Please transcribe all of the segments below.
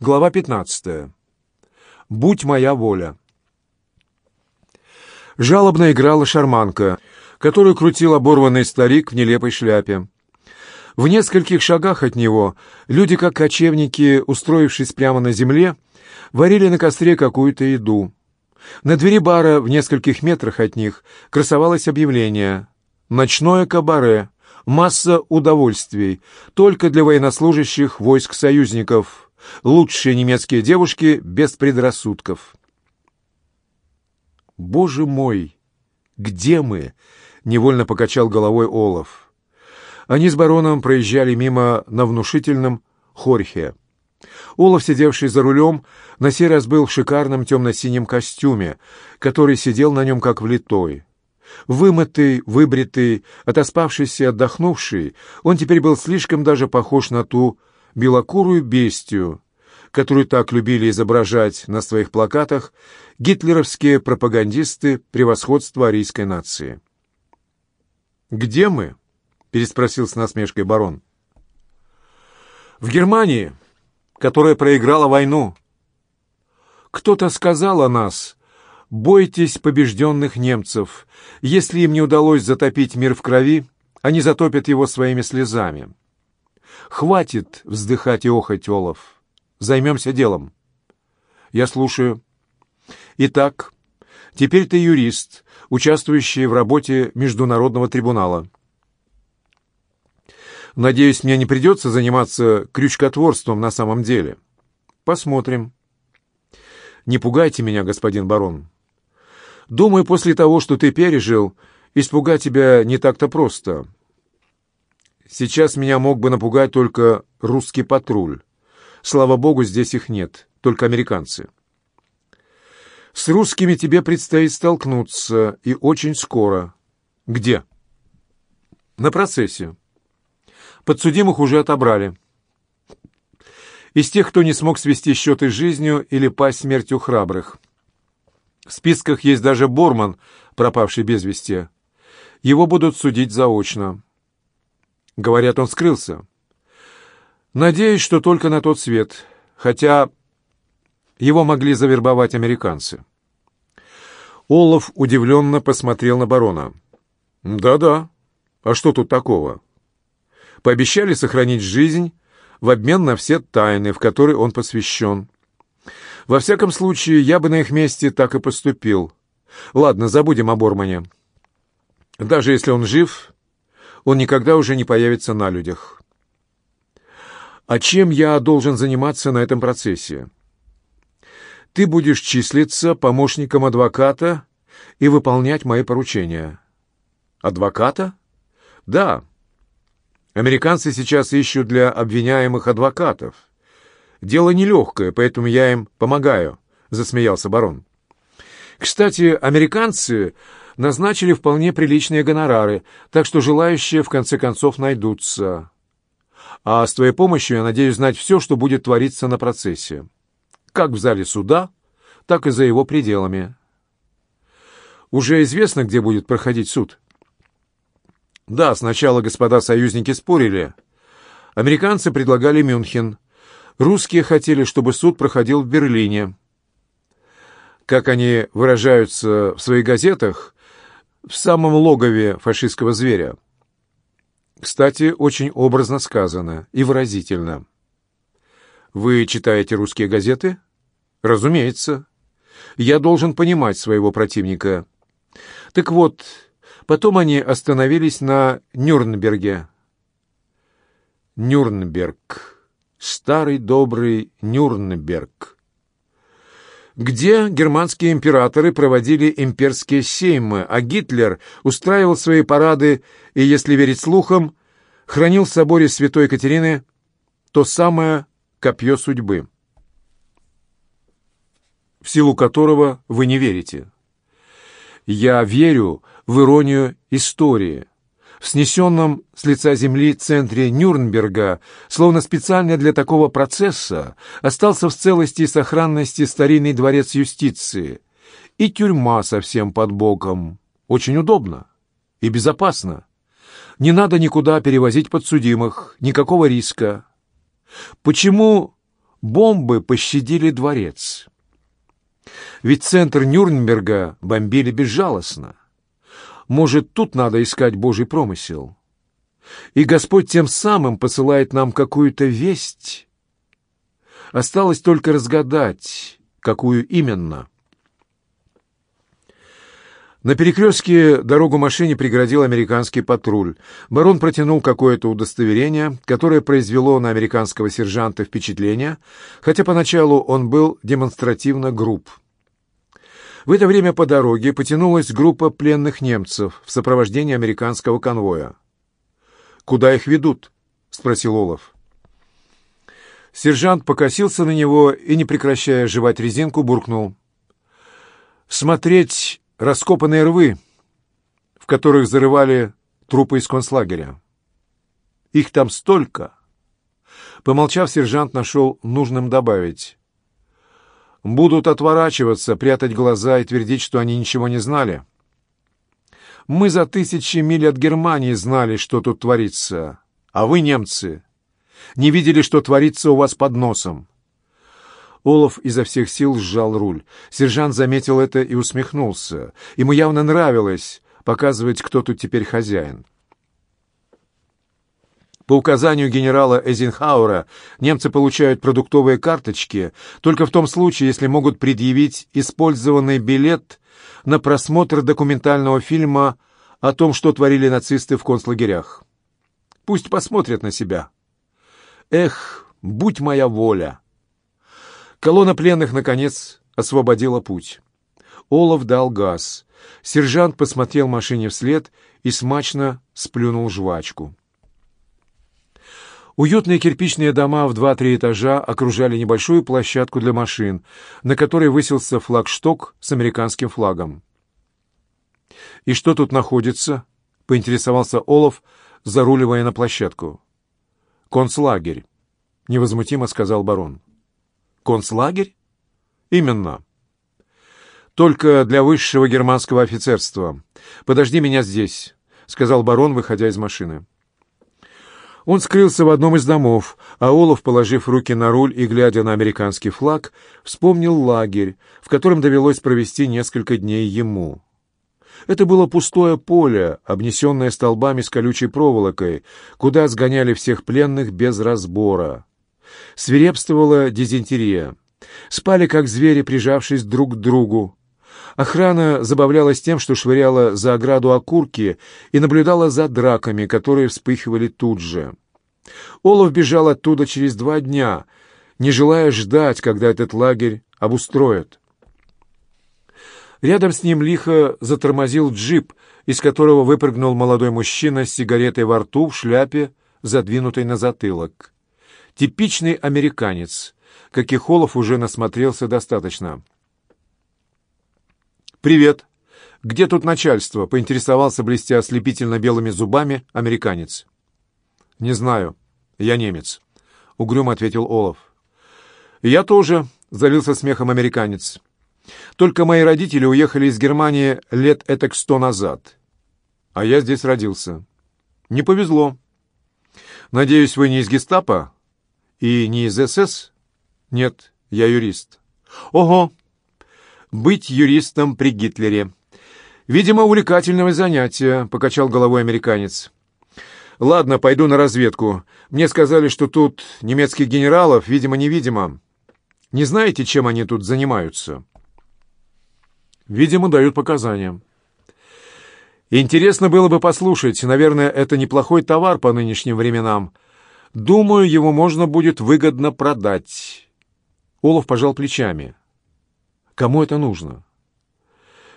Глава 15. «Будь моя воля». Жалобно играла шарманка, которую крутил оборванный старик в нелепой шляпе. В нескольких шагах от него люди, как кочевники, устроившись прямо на земле, варили на костре какую-то еду. На двери бара в нескольких метрах от них красовалось объявление «Ночное кабаре. Масса удовольствий. Только для военнослужащих войск союзников». Лучшие немецкие девушки без предрассудков. «Боже мой! Где мы?» — невольно покачал головой Олаф. Они с бароном проезжали мимо на внушительном Хорхе. Олаф, сидевший за рулем, на сей раз был в шикарном темно-синем костюме, который сидел на нем как влитой. Вымытый, выбритый, отоспавшийся, отдохнувший, он теперь был слишком даже похож на ту белокурую бестию, которую так любили изображать на своих плакатах гитлеровские пропагандисты превосходства арийской нации. «Где мы?» — переспросил с насмешкой барон. «В Германии, которая проиграла войну. Кто-то сказал о нас, бойтесь побежденных немцев. Если им не удалось затопить мир в крови, они затопят его своими слезами». Хватит вздыхать и охать, Олов. Займемся делом. Я слушаю. Итак, теперь ты юрист, участвующий в работе Международного трибунала. Надеюсь, мне не придется заниматься крючкотворством на самом деле. Посмотрим. Не пугайте меня, господин барон. Думаю, после того, что ты пережил, испугать тебя не так-то просто. Сейчас меня мог бы напугать только русский патруль. Слава богу, здесь их нет, только американцы. С русскими тебе предстоит столкнуться, и очень скоро. Где? На процессе. Подсудимых уже отобрали. Из тех, кто не смог свести счеты с жизнью или пасть смертью храбрых. В списках есть даже Борман, пропавший без вести. Его будут судить заочно. Говорят, он скрылся. Надеюсь, что только на тот свет, хотя его могли завербовать американцы. Олаф удивленно посмотрел на барона. «Да-да. А что тут такого?» Пообещали сохранить жизнь в обмен на все тайны, в которые он посвящен. Во всяком случае, я бы на их месте так и поступил. Ладно, забудем о Бормане. Даже если он жив, он никогда уже не появится на людях. А чем я должен заниматься на этом процессе? Ты будешь числиться помощником адвоката и выполнять мои поручения. Адвоката? Да. Американцы сейчас ищут для обвиняемых адвокатов. Дело нелегкое, поэтому я им помогаю, засмеялся барон. Кстати, американцы назначили вполне приличные гонорары, так что желающие в конце концов найдутся. А с твоей помощью я надеюсь знать все, что будет твориться на процессе. Как в зале суда, так и за его пределами. Уже известно, где будет проходить суд? Да, сначала господа союзники спорили. Американцы предлагали Мюнхен. Русские хотели, чтобы суд проходил в Берлине. Как они выражаются в своих газетах, в самом логове фашистского зверя. Кстати, очень образно сказано и выразительно. Вы читаете русские газеты? Разумеется. Я должен понимать своего противника. Так вот, потом они остановились на Нюрнберге. Нюрнберг. Старый добрый Нюрнберг где германские императоры проводили имперские сеймы, а Гитлер устраивал свои парады и, если верить слухам, хранил в соборе святой Екатерины то самое копье судьбы, в силу которого вы не верите. Я верю в иронию истории – в снесенном с лица земли центре Нюрнберга, словно специально для такого процесса, остался в целости и сохранности старинный дворец юстиции. И тюрьма совсем под боком. Очень удобно и безопасно. Не надо никуда перевозить подсудимых, никакого риска. Почему бомбы пощадили дворец? Ведь центр Нюрнберга бомбили безжалостно. Может, тут надо искать Божий промысел? И Господь тем самым посылает нам какую-то весть. Осталось только разгадать, какую именно. На перекрестке дорогу машине преградил американский патруль. Барон протянул какое-то удостоверение, которое произвело на американского сержанта впечатление, хотя поначалу он был демонстративно груб. В это время по дороге потянулась группа пленных немцев в сопровождении американского конвоя. «Куда их ведут?» — спросил Олаф. Сержант покосился на него и, не прекращая жевать резинку, буркнул. «Смотреть раскопанные рвы, в которых зарывали трупы из концлагеря. Их там столько!» Помолчав, сержант нашел нужным добавить будут отворачиваться, прятать глаза и твердить, что они ничего не знали. Мы за тысячи миль от Германии знали, что тут творится, а вы, немцы, не видели, что творится у вас под носом. Олаф изо всех сил сжал руль. Сержант заметил это и усмехнулся. Ему явно нравилось показывать, кто тут теперь хозяин. По указанию генерала Эйзенхауэра немцы получают продуктовые карточки только в том случае, если могут предъявить использованный билет на просмотр документального фильма о том, что творили нацисты в концлагерях. Пусть посмотрят на себя. Эх, будь моя воля! Колонна пленных, наконец, освободила путь. Олаф дал газ. Сержант посмотрел машине вслед и смачно сплюнул жвачку. Уютные кирпичные дома в два-три этажа окружали небольшую площадку для машин, на которой высился флагшток с американским флагом. «И что тут находится?» — поинтересовался Олов, заруливая на площадку. «Концлагерь», — невозмутимо сказал барон. «Концлагерь?» «Именно. Только для высшего германского офицерства. Подожди меня здесь», — сказал барон, выходя из машины. Он скрылся в одном из домов, а Олаф, положив руки на руль и глядя на американский флаг, вспомнил лагерь, в котором довелось провести несколько дней ему. Это было пустое поле, обнесенное столбами с колючей проволокой, куда сгоняли всех пленных без разбора. Свирепствовала дизентерия. Спали, как звери, прижавшись друг к другу, Охрана забавлялась тем, что швыряла за ограду окурки и наблюдала за драками, которые вспыхивали тут же. Олов бежал оттуда через два дня, не желая ждать, когда этот лагерь обустроят. Рядом с ним лихо затормозил джип, из которого выпрыгнул молодой мужчина с сигаретой во рту в шляпе, задвинутой на затылок. Типичный американец, каких Олов уже насмотрелся достаточно. «Привет. Где тут начальство?» — поинтересовался, блестя ослепительно белыми зубами, американец. «Не знаю. Я немец», — угрюмо ответил Олов. «Я тоже», — залился смехом американец. «Только мои родители уехали из Германии лет этак сто назад. А я здесь родился. Не повезло. Надеюсь, вы не из гестапо и не из СС?» «Нет, я юрист». «Ого!» быть юристом при Гитлере. Видимо, увлекательное занятие, покачал головой американец. Ладно, пойду на разведку. Мне сказали, что тут немецких генералов, видимо-невидимо. Не знаете, чем они тут занимаются? Видимо, дают показания. Интересно было бы послушать. Наверное, это неплохой товар по нынешним временам. Думаю, его можно будет выгодно продать. Олов пожал плечами. Кому это нужно?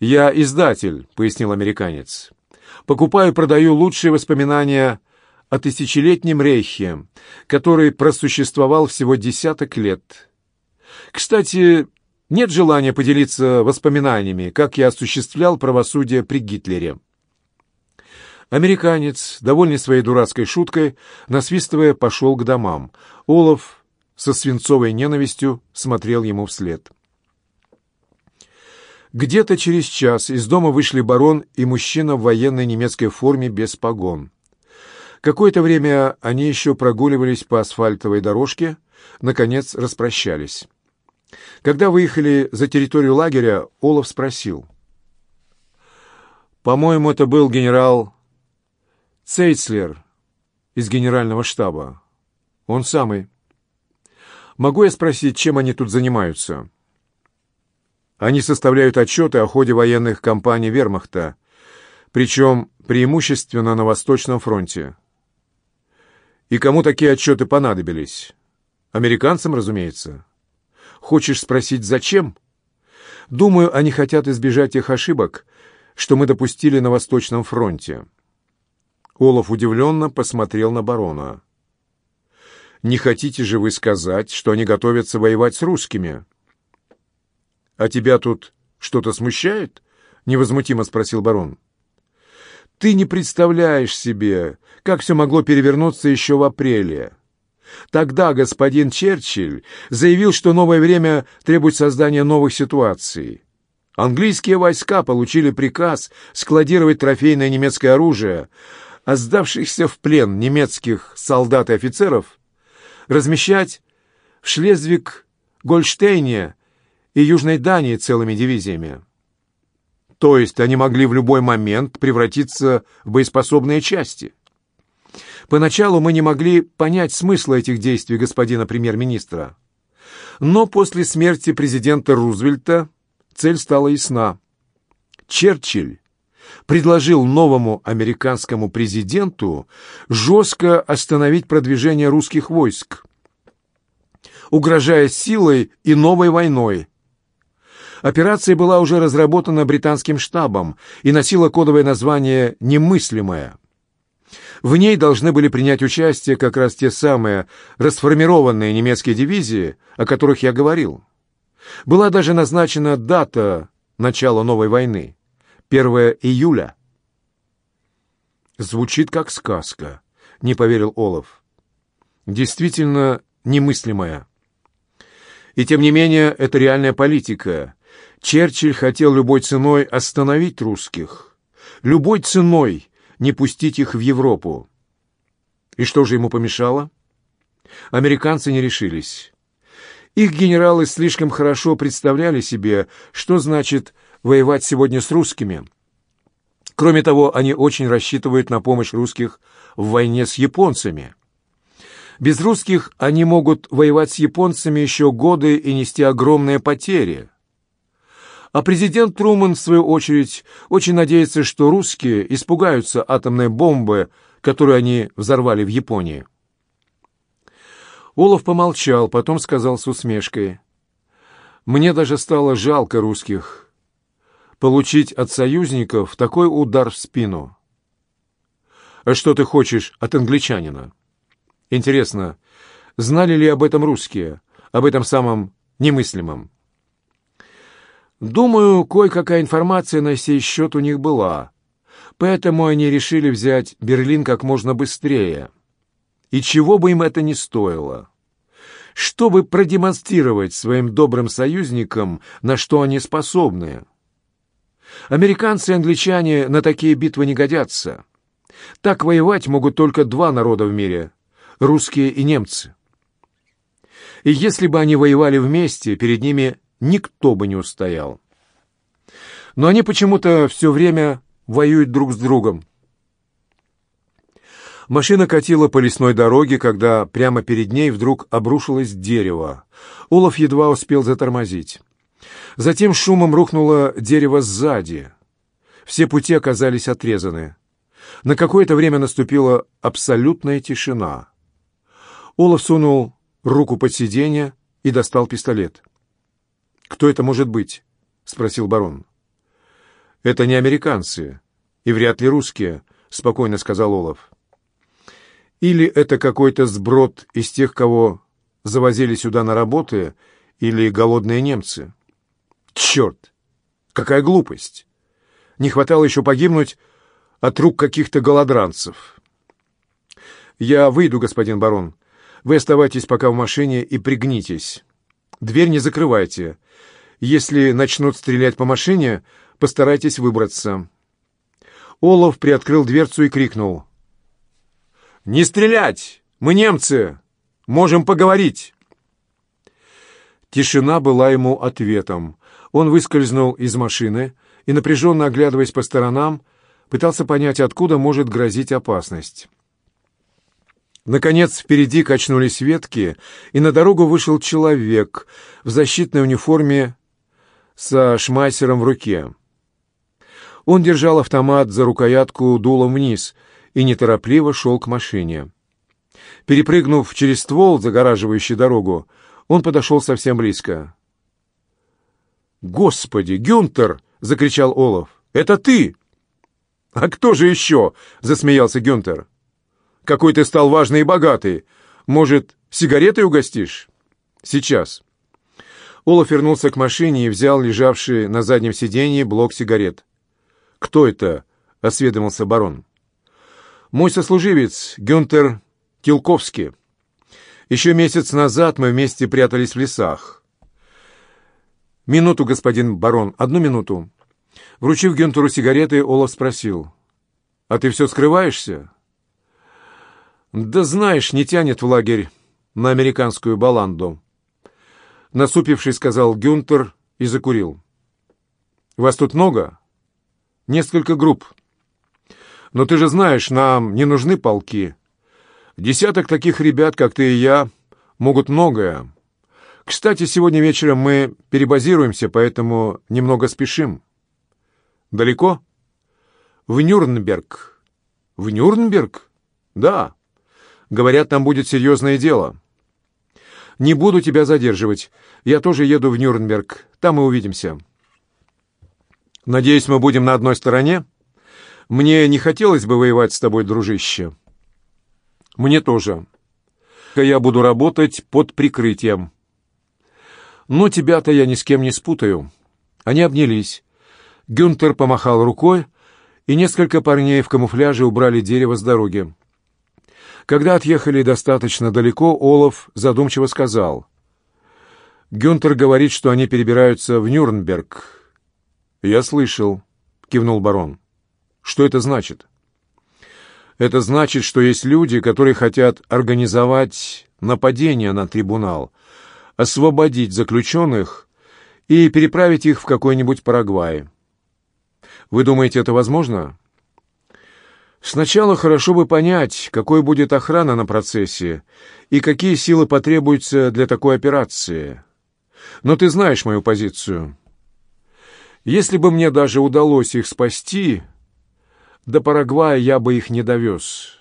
«Я издатель», — пояснил американец. «Покупаю и продаю лучшие воспоминания о тысячелетнем рейхе, который просуществовал всего десяток лет. Кстати, нет желания поделиться воспоминаниями, как я осуществлял правосудие при Гитлере». Американец, довольный своей дурацкой шуткой, насвистывая, пошел к домам. Олаф со свинцовой ненавистью смотрел ему вслед. Где-то через час из дома вышли барон и мужчина в военной немецкой форме без погон. Какое-то время они еще прогуливались по асфальтовой дорожке, наконец распрощались. Когда выехали за территорию лагеря, Олаф спросил. «По-моему, это был генерал Цейцлер из генерального штаба. Он самый. Могу я спросить, чем они тут занимаются?» Они составляют отчеты о ходе военных кампаний вермахта, причем преимущественно на Восточном фронте. И кому такие отчеты понадобились? Американцам, разумеется. Хочешь спросить, зачем? Думаю, они хотят избежать тех ошибок, что мы допустили на Восточном фронте. Олаф удивленно посмотрел на барона. «Не хотите же вы сказать, что они готовятся воевать с русскими?» «А тебя тут что-то смущает?» — невозмутимо спросил барон. «Ты не представляешь себе, как все могло перевернуться еще в апреле. Тогда господин Черчилль заявил, что новое время требует создания новых ситуаций. Английские войска получили приказ складировать трофейное немецкое оружие, а сдавшихся в плен немецких солдат и офицеров размещать в Шлезвиг-Гольштейне и Южной Дании целыми дивизиями. То есть они могли в любой момент превратиться в боеспособные части. Поначалу мы не могли понять смысла этих действий господина премьер-министра. Но после смерти президента Рузвельта цель стала ясна. Черчилль предложил новому американскому президенту жестко остановить продвижение русских войск, угрожая силой и новой войной, Операция была уже разработана британским штабом и носила кодовое название «Немыслимое». В ней должны были принять участие как раз те самые расформированные немецкие дивизии, о которых я говорил. Была даже назначена дата начала новой войны — 1 июля. «Звучит как сказка», — не поверил Олов. «Действительно немыслимая». И тем не менее, это реальная политика, Черчилль хотел любой ценой остановить русских, любой ценой не пустить их в Европу. И что же ему помешало? Американцы не решились. Их генералы слишком хорошо представляли себе, что значит воевать сегодня с русскими. Кроме того, они очень рассчитывают на помощь русских в войне с японцами. Без русских они могут воевать с японцами еще годы и нести огромные потери. А президент Трумэн, в свою очередь, очень надеется, что русские испугаются атомной бомбы, которую они взорвали в Японии. Олаф помолчал, потом сказал с усмешкой. «Мне даже стало жалко русских. Получить от союзников такой удар в спину». «А что ты хочешь от англичанина?» «Интересно, знали ли об этом русские, об этом самом немыслимом?» Думаю, кое-какая информация на сей счет у них была, поэтому они решили взять Берлин как можно быстрее. И чего бы им это ни стоило. Чтобы продемонстрировать своим добрым союзникам, на что они способны. Американцы и англичане на такие битвы не годятся. Так воевать могут только два народа в мире — русские и немцы. И если бы они воевали вместе, перед ними никто бы не устоял. Но они почему-то все время воюют друг с другом. Машина катила по лесной дороге, когда прямо перед ней вдруг обрушилось дерево. Олаф едва успел затормозить. Затем шумом рухнуло дерево сзади. Все пути оказались отрезаны. На какое-то время наступила абсолютная тишина. Олаф сунул руку под сиденье и достал пистолет. «Кто это может быть?» — спросил барон. «Это не американцы и вряд ли русские», — спокойно сказал Олаф. «Или это какой-то сброд из тех, кого завозили сюда на работы, или голодные немцы». «Черт! Какая глупость! Не хватало еще погибнуть от рук каких-то голодранцев». «Я выйду, господин барон. Вы оставайтесь пока в машине и пригнитесь». Дверь не закрывайте. Если начнут стрелять по машине, постарайтесь выбраться». Олов приоткрыл дверцу и крикнул. «Не стрелять! Мы немцы! Можем поговорить!» Тишина была ему ответом. Он выскользнул из машины и, напряженно оглядываясь по сторонам, пытался понять, откуда может грозить опасность. Наконец впереди качнулись ветки, и на дорогу вышел человек в защитной униформе со шмайсером в руке. Он держал автомат за рукоятку дулом вниз и неторопливо шел к машине. Перепрыгнув через ствол, загораживающий дорогу, он подошел совсем близко. «Господи, Гюнтер!» — закричал Олаф. «Это ты!» «А кто же еще?» — засмеялся Гюнтер. Какой ты стал важный и богатый. Может, сигаретой угостишь? Сейчас». Олаф вернулся к машине и взял лежавший на заднем сиденье блок сигарет. «Кто это?» — осведомился барон. «Мой сослуживец, Гюнтер Тилковский. Еще месяц назад мы вместе прятались в лесах». «Минуту, господин барон, одну минуту». Вручив Гюнтеру сигареты, Олаф спросил. «А ты все скрываешься?» Да знаешь, не тянет в лагерь на американскую баланду. Насупившись, сказал Гюнтер и закурил. Вас тут много? Несколько групп. Но ты же знаешь, нам не нужны полки. Десяток таких ребят, как ты и я, могут многое. Кстати, сегодня вечером мы перебазируемся, поэтому немного спешим. Далеко? В Нюрнберг. В Нюрнберг? Да. Говорят, там будет серьезное дело. Не буду тебя задерживать. Я тоже еду в Нюрнберг. Там и увидимся. Надеюсь, мы будем на одной стороне? Мне не хотелось бы воевать с тобой, дружище. Мне тоже. Я буду работать под прикрытием. Но тебя-то я ни с кем не спутаю. Они обнялись. Гюнтер помахал рукой, и несколько парней в камуфляже убрали дерево с дороги. Когда отъехали достаточно далеко, Олаф задумчиво сказал. «Гюнтер говорит, что они перебираются в Нюрнберг». «Я слышал», — кивнул барон. «Что это значит?» «Это значит, что есть люди, которые хотят организовать нападение на трибунал, освободить заключенных и переправить их в какой-нибудь Парагвай. Вы думаете, это возможно?» Сначала хорошо бы понять, какой будет охрана на процессе и какие силы потребуются для такой операции. Но ты знаешь мою позицию. Если бы мне даже удалось их спасти, до Парагвая я бы их не довез.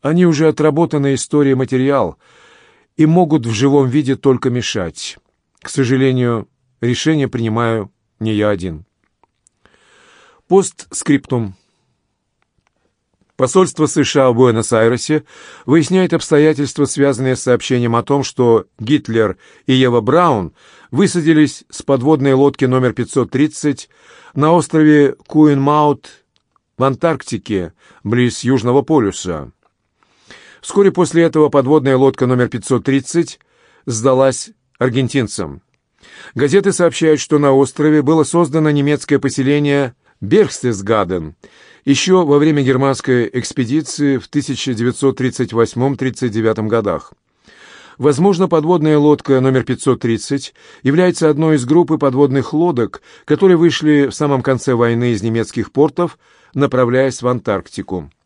Они уже отработанная история материал и могут в живом виде только мешать. К сожалению, решение принимаю не я один. Постскриптум. Посольство США в Буэнос-Айресе выясняет обстоятельства, связанные с сообщением о том, что Гитлер и Ева Браун высадились с подводной лодки номер 530 на острове Куин-Мод в Антарктике, близ Южного полюса. Вскоре после этого подводная лодка номер 530 сдалась аргентинцам. Газеты сообщают, что на острове было создано немецкое поселение Берхтесгаден – еще во время германской экспедиции в 1938-39 годах. Возможно, подводная лодка номер 530 является одной из группы подводных лодок, которые вышли в самом конце войны из немецких портов, направляясь в Антарктику.